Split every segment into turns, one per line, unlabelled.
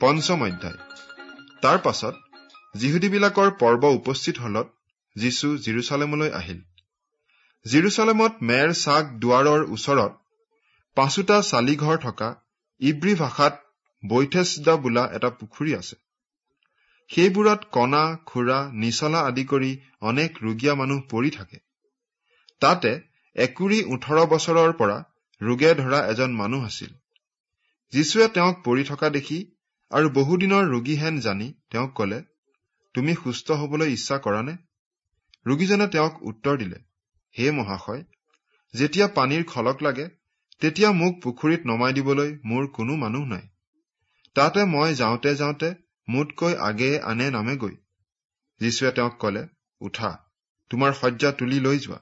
পঞ্চম অধ্যায়। তাৰ পাছত যিহুদীবিলাকৰ পৰ্ব উপস্থিত হলত যীশু জিৰচালেমলৈ আহিল। জিৰচালেমত মেৰ চাক দুৱাৰৰ ওচৰত পাঁচোটা চালিঘৰ থকা ইব্ৰী ভাষাত বৈথেছদা বোলা এটা পুখুৰী আছে। সেইবোৰত কণা খুৰা নিচলা আদি কৰি অনেক ৰোগীয়া মানুহ পৰি থাকে। তাতে একুৰি ওঠৰ বছৰৰ পৰা ৰোগে ধৰা এজন মানুহ আছিল। যীশুৱে তেওঁক পৰি থকা দেখি আৰু বহুদিনৰ ৰোগীহেন জানি তেওঁক কলে তুমি সুস্থ হবলৈ ইচ্ছা কৰা নে ৰোগীজনে তেওঁক উত্তৰ দিলে হে মহাশয় যেতিয়া পানীৰ খলক লাগে তেতিয়া মোক পুখুৰীত নমাই দিবলৈ মোৰ কোনো মানুহ নাই। তাতে মই যাওঁতে যাওঁতে মোতকৈ আগেয়ে আনে নামেগৈ। যীশুৱে তেওঁক কলে উঠা তোমাৰ শয্যা তুলি লৈ যোৱা।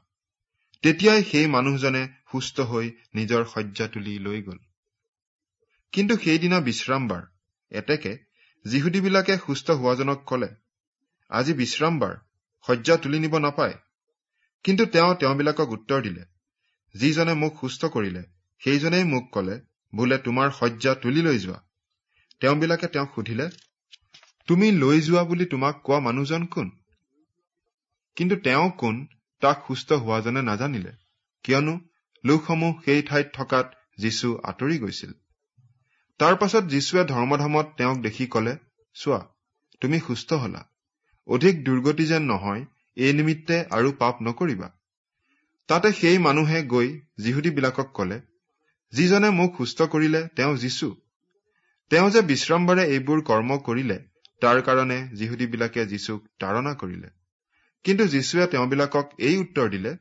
তেতিয়াই সেই মানুহজনে সুস্থ হৈ নিজৰ শয্যা তুলি লৈ গল। কিন্তু সেইদিনা বিশ্ৰামবাৰ এতেকে যিহুদীবিলাকে সুস্থ হোৱাজনক কলে আজি বিশ্ৰামবাৰ শয্যা তুলি নিব নাপায়। কিন্তু তেওঁ তেওঁবিলাকক উত্তৰ দিলে যিজনে মোক সুস্থ কৰিলে সেইজনেই মোক কলে বোলে তোমাৰ শয্যা তুলি লৈ যোৱা। তেওঁবিলাকে তেওঁক সুধিলে তুমি লৈ যোৱা বুলি তোমাক কোৱা মানুহজন কোন? কিন্তু তেওঁ কোন তাক সুস্থ হোৱাজনে নাজানিলে কিয়নো লোকসমূহ সেই ঠাইত থকাত যীশু আঁতৰি গৈছিল। তাৰ পাছত যীশুৱে ধৰ্মধামত তেওঁক দেখি কলে চোৱা তুমি সুস্থ হলা। অধিক দুৰ্গতি যেন নহয় এই নিমিত্তে আৰু পাপ নকৰিবা। তাতে সেই মানুহে গৈ যিহুদীবিলাকক কলে যিজনে মোক সুস্থ কৰিলে তেওঁ যীশু। তেওঁ যে বিশ্ৰামবাৰে এইবোৰ কৰ্ম কৰিলে তাৰ কাৰণে যিহুদীবিলাকে যীশুক তাৰণা কৰিলে। কিন্তু যীশুৱে তেওঁবিলাকক এই উত্তৰ দিলে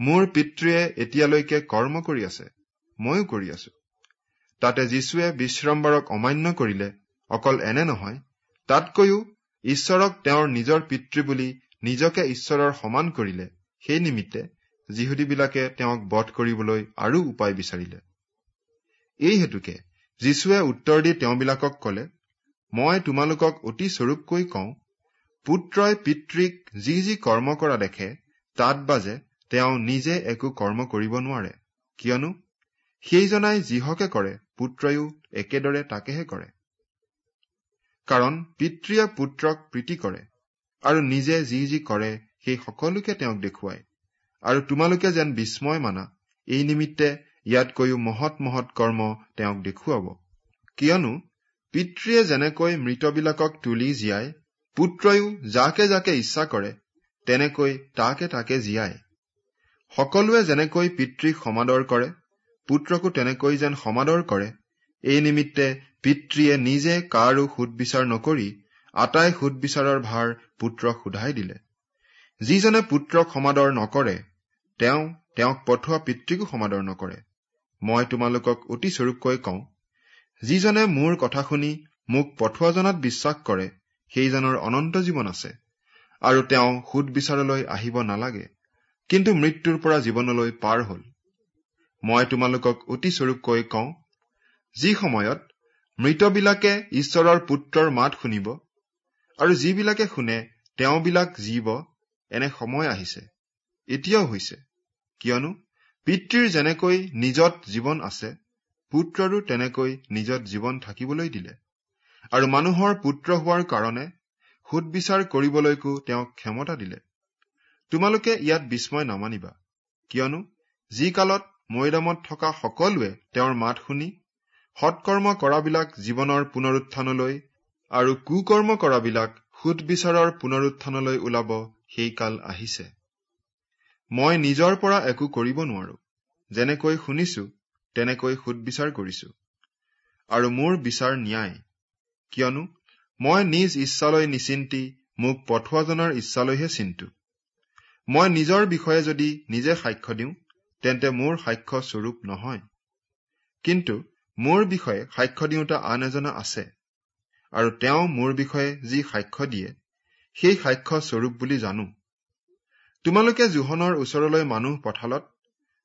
মোৰ পিতৃয়ে এতিয়ালৈকে কৰ্ম কৰি আছে ময়ো কৰি আছো। তাতে যীশুৱে বিশ্ৰামবাৰক অমান্য কৰিলে অকল এনে নহয় তাতকৈও ঈশ্বৰক তেওঁৰ নিজৰ পিতৃ বুলি নিজকে ঈশ্বৰৰ সমান কৰিলে সেই নিমিত্তে যিহুদীবিলাকে তেওঁক বধ কৰিবলৈ আৰু উপায় বিচাৰিলে। এই হেতুকে যীশুৱে উত্তৰ দি তেওঁবিলাকক কলে মই তোমালোকক অতি স্বৰূপকৈ কওঁ পুত্ৰই পিতৃক যি যি কৰ্ম কৰা দেখে তাত বাজে তেওঁ নিজে একো কৰ্ম কৰিব নোৱাৰে কিয়নো সেইজনাই যিহকে কৰে পুত্ৰয়ো একেদৰে তাকেহে কৰে। কাৰণ পিতৃয়ে পুত্ৰক প্ৰীতি কৰে আৰু নিজে যি যি কৰে সেই সকলোকে তেওঁক দেখুৱায়। আৰু তোমালোকে যেন বিস্ময় মানা এই নিমিত্তে ইয়াতকৈও মহৎ মহৎ কৰ্ম তেওঁক দেখুৱাব। কিয়নো পিতৃয়ে যেনেকৈ মৃতবিলাকক তুলি জীয়াই পুত্ৰয়ো যাকে যাকে ইচ্ছা কৰে তেনেকৈ তাকে তাকে জীয়াই সকলোৱে যেনেকৈ পিতৃক সমাদৰ কৰে পুত্ৰকো তেনেকৈ যেন সমাদৰ কৰে এই নিমিত্তে পিতৃয়ে নিজে কাৰো সুদবিচাৰ নকৰি আটাই সুদবিচাৰৰ ভাৰ পুত্ৰক সোধাই দিলে। যিজনে পুত্ৰক সমাদৰ নকৰে তেওঁ তেওঁক পঠোৱা পিতৃকো সমাদৰ নকৰে। মই তোমালোকক অতি স্বৰূপকৈ কওঁ যিজনে মোৰ কথা শুনি মোক পঠোৱাজনাত বিশ্বাস কৰে সেইজনৰ অনন্ত জীৱন আছে আৰু তেওঁ সুদবিচাৰলৈ আহিব নালাগে কিন্তু মৃত্যুৰ পৰা জীৱনলৈ পাৰ হল। মই তোমালোকক অতি স্বৰূপকৈ কওঁ যি সময়ত মৃতবিলাকে ঈশ্বৰৰ পুত্ৰৰ মাত শুনিব আৰু যিবিলাকে শুনে তেওঁবিলাক জীৱ এনে সময় আহিছে। এতিয়াও হৈছে। কিয়নো পিতৃৰ যেনেকৈ নিজত জীৱন আছে পুত্ৰৰো তেনেকৈ নিজত জীৱন থাকিবলৈ দিলে। আৰু মানুহৰ পুত্ৰ হোৱাৰ কাৰণে সুদবিচাৰ কৰিবলৈকো তেওঁক ক্ষমতা দিলে। তোমালোকে ইয়াত বিস্ময় নামানিবা কিয়নো যি কালত মৈদামত থকা সকলোৱে তেওঁৰ মাত শুনি সৎকৰ্ম কৰাবিলাক জীৱনৰ পুনৰুত্থানলৈ আৰু কুকৰ্ম কৰাবিলাক সুদবিচাৰৰ পুনৰুত্থানলৈ ওলাব সেই কাল আহিছে। মই নিজৰ পৰা একো কৰিব নোৱাৰো। যেনেকৈ শুনিছো তেনেকৈ সুদবিচাৰ কৰিছো। আৰু মোৰ বিচাৰ ন্যায়। কিয়নো মই নিজ ইচ্ছালৈ নিচিন্তি মোক পঠোৱাজনৰ ইচ্ছালৈহে চিন্তু মই নিজৰ বিষয়ে যদি নিজে সাক্ষ্য দিওঁ তেন্তে মোৰ সাক্ষ্য স্বৰূপ নহয়। কিন্তু মোৰ বিষয়ে সাক্ষ্য দিওঁতা আন এজনা আছে আৰু তেওঁ মোৰ বিষয়ে যি সাক্ষ্য দিয়ে সেই সাক্ষ্য স্বৰূপ বুলি জানো। তোমালোকে জোহনৰ ওচৰলৈ মানুহ পঠালত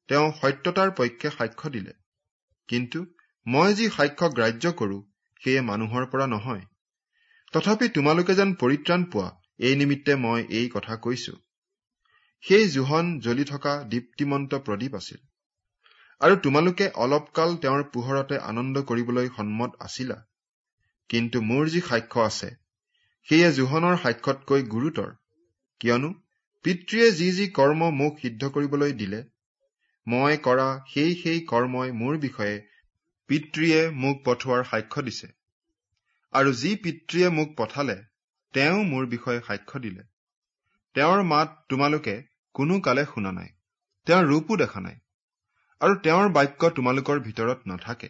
তেওঁ সত্যতাৰ পক্ষে সাক্ষ্য দিলে। কিন্তু মই যি সাক্ষ্য গ্ৰাহ্য কৰো সেয়ে মানুহৰ পৰা নহয়। তথাপি তোমালোকে যেন পৰিত্ৰাণ পোৱা এই নিমিত্তে মই এই কথা কৈছো। সেই জোহন জ্বলি থকা দীপ্তিমন্ত প্ৰদীপ আছিল। আৰু তোমালোকে অলপকাল তেওঁৰ পোহৰতে আনন্দ কৰিবলৈ সন্মত আছিলা। কিন্তু মোৰ যি সাক্ষ্য আছে সেয়ে জোহনৰ সাক্ষ্যতকৈ গুৰুতৰ। কিয়নো পিতৃয়ে যি যি কৰ্ম মোক সিদ্ধ কৰিবলৈ দিলে মই কৰা সেই সেই কৰ্মই মোৰ বিষয়ে পিতৃয়ে মোক পঠোৱাৰ সাক্ষ্য দিছে। আৰু যি পিতৃয়ে মোক পঠালে তেওঁ মোৰ বিষয়ে সাক্ষ্য দিলে। তেওঁৰ মাত তোমালোকে কোনো কালে শুনা নাই তেওঁৰ ৰূপো দেখা নাই আৰু তেওঁৰ বাক্য তোমালোকৰ ভিতৰত নাথাকে।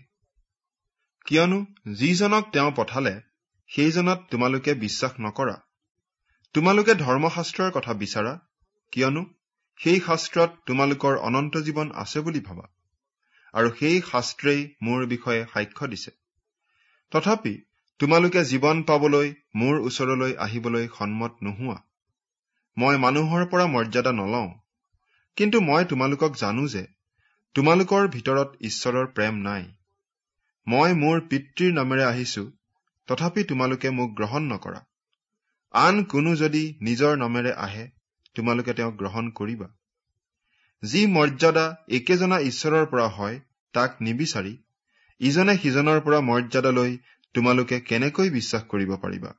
কিয়নো যিজনক তেওঁ পঠালে সেইজনত তোমালোকে বিশ্বাস নকৰা। তোমালোকে ধৰ্মশাস্ত্ৰৰ কথা বিচাৰা কিয়নো সেই শাস্ত্ৰত তোমালোকৰ অনন্ত জীৱন আছে বুলি ভাবা আৰু সেই শাস্ত্ৰেই মোৰ বিষয়ে সাক্ষ্য দিছে। তথাপি তোমালোকে জীৱন পাবলৈ মোৰ ওচৰলৈ আহিবলৈ সন্মত নোহোৱা। মই মানুহৰ পৰা মৰ্যাদা নলওঁ। কিন্তু মই তোমালোকক জানো যে তোমালোকৰ ভিতৰত ঈশ্বৰৰ প্ৰেম নাই। মই মোৰ পিতৃৰ নামেৰে আহিছো তথাপি তোমালোকে মোক গ্ৰহণ নকৰা। আন কোনো যদি নিজৰ নামেৰে আহে তোমালোকে তেওঁক গ্ৰহণ কৰিবা। যি মৰ্যাদা একেজনা ঈশ্বৰৰ পৰা হয় তাক নিবিচাৰি ইজনে সিজনৰ পৰা মৰ্যাদা লৈ তোমালোকে কেনেকৈ বিশ্বাস কৰিব পাৰিবা?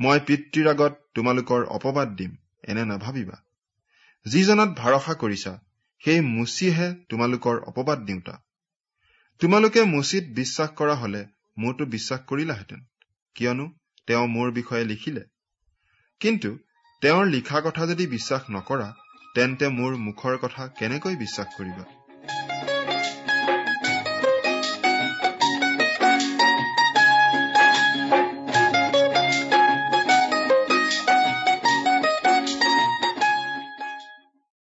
মই পিতৃৰ আগত তোমালোকৰ অপবাদ দিম এনে নাভাবিবা। যিজনত ভৰসা কৰিছা সেই মুচিহে তোমালোকৰ অপবাদ দিওঁতা। তোমালোকে মুচিত বিশ্বাস কৰা হলে মোৰতো বিশ্বাস কৰিলাহেঁতেন কিয়নো তেওঁ মোৰ বিষয়ে লিখিলে। কিন্তু তেওঁৰ লিখা কথা যদি বিশ্বাস নকৰা তেন্তে মোৰ মুখৰ কথা কেনেকৈ বিশ্বাস কৰিবা?